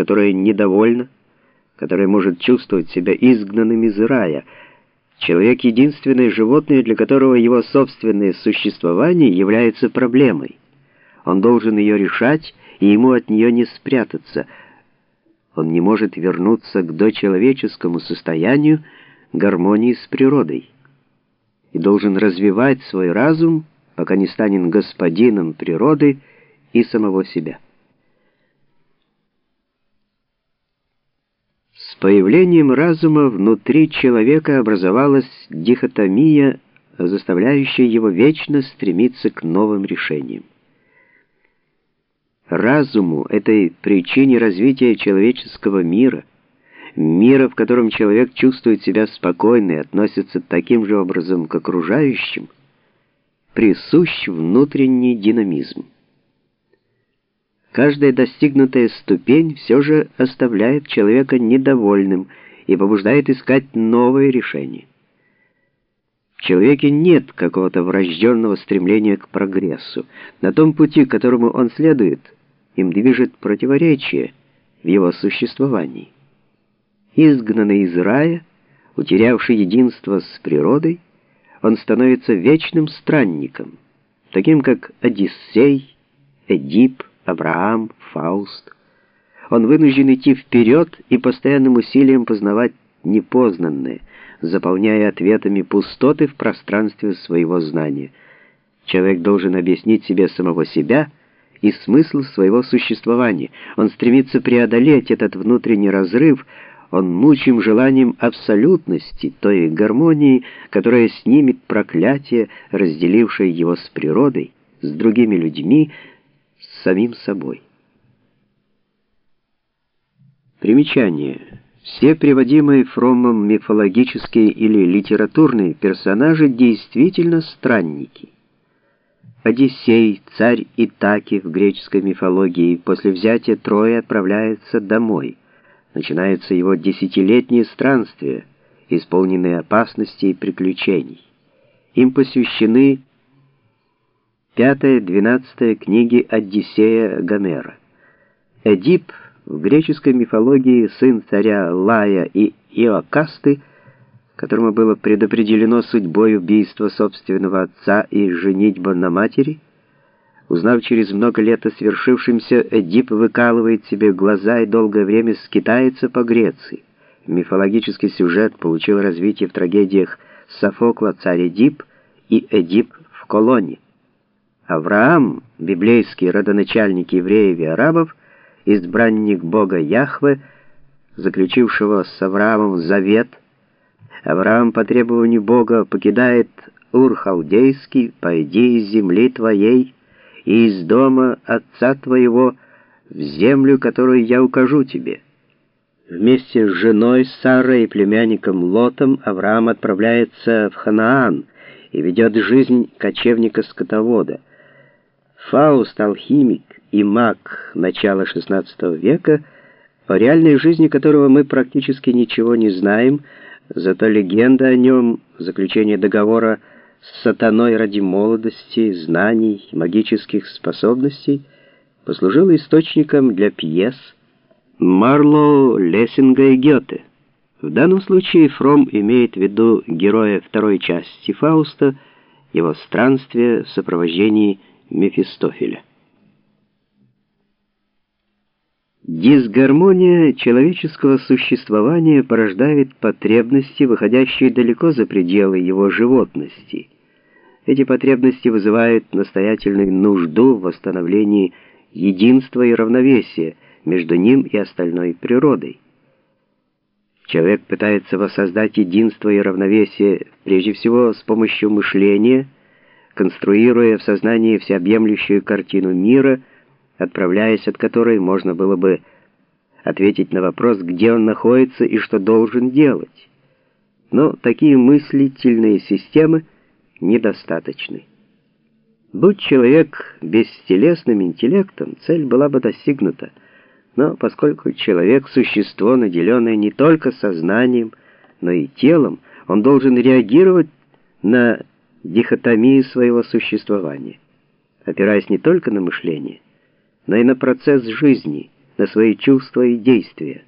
которое недовольно, которое может чувствовать себя изгнанным из рая. Человек — единственное животное, для которого его собственное существование является проблемой. Он должен ее решать, и ему от нее не спрятаться. Он не может вернуться к дочеловеческому состоянию гармонии с природой и должен развивать свой разум, пока не станет господином природы и самого себя. Появлением разума внутри человека образовалась дихотомия, заставляющая его вечно стремиться к новым решениям. Разуму, этой причине развития человеческого мира, мира, в котором человек чувствует себя спокойно и относится таким же образом к окружающим, присущ внутренний динамизм. Каждая достигнутая ступень все же оставляет человека недовольным и побуждает искать новые решения. В человеке нет какого-то врожденного стремления к прогрессу. На том пути, которому он следует, им движет противоречие в его существовании. Изгнанный из рая, утерявший единство с природой, он становится вечным странником, таким как Одиссей, Эдип, Авраам, Фауст. Он вынужден идти вперед и постоянным усилием познавать непознанное, заполняя ответами пустоты в пространстве своего знания. Человек должен объяснить себе самого себя и смысл своего существования. Он стремится преодолеть этот внутренний разрыв, он мучим желанием абсолютности, той гармонии, которая снимет проклятие, разделившее его с природой, с другими людьми, самим собой. Примечание. Все приводимые Фроммом мифологические или литературные персонажи действительно странники. Одиссей, царь Итаки в греческой мифологии, после взятия Трои отправляется домой. Начинается его десятилетнее странствие, исполненное опасностей и приключений. Им посвящены пятая-двенадцатая книги Одиссея Гомера. Эдип в греческой мифологии сын царя Лая и Иокасты, которому было предопределено судьбой убийства собственного отца и женитьба на матери, Узнав через много лет о свершившемся, Эдип выкалывает себе глаза и долгое время скитается по Греции. Мифологический сюжет получил развитие в трагедиях Софокла «Царь Эдип» и «Эдип в колонне». Авраам, библейский родоначальник евреев и арабов, избранник бога Яхве, заключившего с Авраамом завет, Авраам по требованию Бога покидает Ур-Халдейский, «Пойди из земли твоей», и из дома отца твоего в землю, которую я укажу тебе». Вместе с женой Сарой и племянником Лотом Авраам отправляется в Ханаан и ведет жизнь кочевника-скотовода. Фауст, алхимик и маг начала XVI века, о реальной жизни которого мы практически ничего не знаем, зато легенда о нем, заключение договора с сатаной ради молодости, знаний, магических способностей, послужил источником для пьес Марлоу, Лессинга и Гёте. В данном случае Фром имеет в виду героя второй части Фауста, его странствие в сопровождении Мефистофеля. Дисгармония человеческого существования порождает потребности, выходящие далеко за пределы его животности. Эти потребности вызывают настоятельную нужду в восстановлении единства и равновесия между ним и остальной природой. Человек пытается воссоздать единство и равновесие прежде всего с помощью мышления, конструируя в сознании всеобъемлющую картину мира – отправляясь от которой можно было бы ответить на вопрос, где он находится и что должен делать. Но такие мыслительные системы недостаточны. Будь человек бестелесным интеллектом, цель была бы достигнута. Но поскольку человек — существо, наделенное не только сознанием, но и телом, он должен реагировать на дихотомию своего существования, опираясь не только на мышление, но и на процесс жизни, на свои чувства и действия.